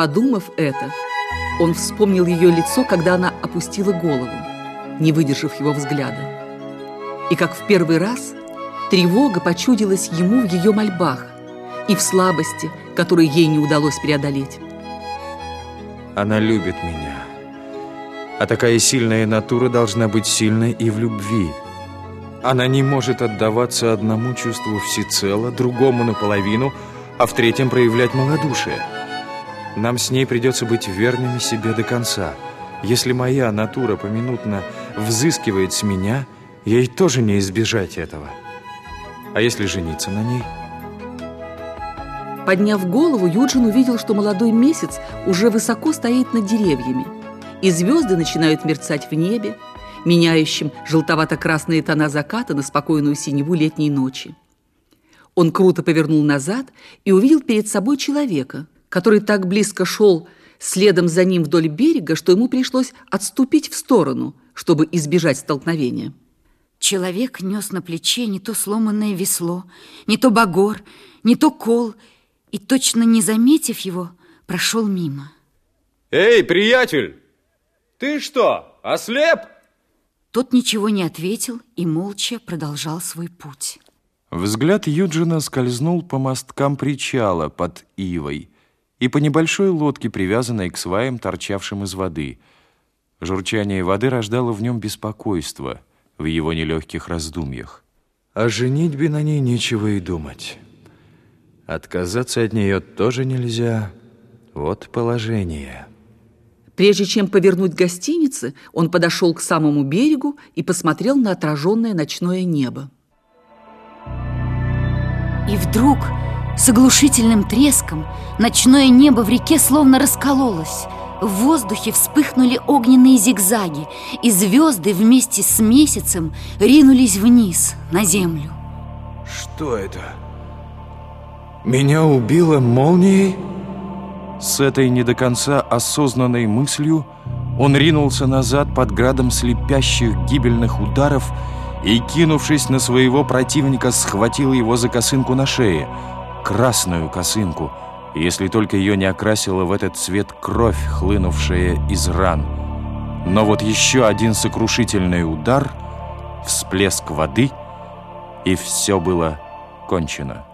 Подумав это, он вспомнил ее лицо, когда она опустила голову, не выдержав его взгляда. И как в первый раз тревога почудилась ему в ее мольбах и в слабости, которую ей не удалось преодолеть. Она любит меня. А такая сильная натура должна быть сильной и в любви. Она не может отдаваться одному чувству всецело, другому наполовину, а в третьем проявлять малодушие. Нам с ней придется быть верными себе до конца. Если моя натура поминутно взыскивает с меня, ей тоже не избежать этого. А если жениться на ней? Подняв голову, Юджин увидел, что молодой месяц уже высоко стоит над деревьями, и звезды начинают мерцать в небе, меняющим желтовато-красные тона заката на спокойную синеву летней ночи. Он круто повернул назад и увидел перед собой человека, который так близко шел следом за ним вдоль берега, что ему пришлось отступить в сторону, чтобы избежать столкновения. Человек нес на плече не то сломанное весло, не то багор, не то кол, и, точно не заметив его, прошел мимо. «Эй, приятель, ты что, ослеп?» Тот ничего не ответил и молча продолжал свой путь. Взгляд Юджина скользнул по мосткам причала под Ивой и по небольшой лодке, привязанной к сваям, торчавшим из воды. Журчание воды рождало в нем беспокойство в его нелегких раздумьях. О женитьбе на ней нечего и думать. Отказаться от нее тоже нельзя. Вот положение. Прежде чем повернуть к гостинице, он подошел к самому берегу и посмотрел на отраженное ночное небо. И вдруг с оглушительным треском ночное небо в реке словно раскололось. В воздухе вспыхнули огненные зигзаги, и звезды вместе с месяцем ринулись вниз, на землю. Что это? Меня убило молнией? С этой не до конца осознанной мыслью он ринулся назад под градом слепящих гибельных ударов и, кинувшись на своего противника, схватил его за косынку на шее, красную косынку, если только ее не окрасила в этот цвет кровь, хлынувшая из ран. Но вот еще один сокрушительный удар, всплеск воды, и все было кончено.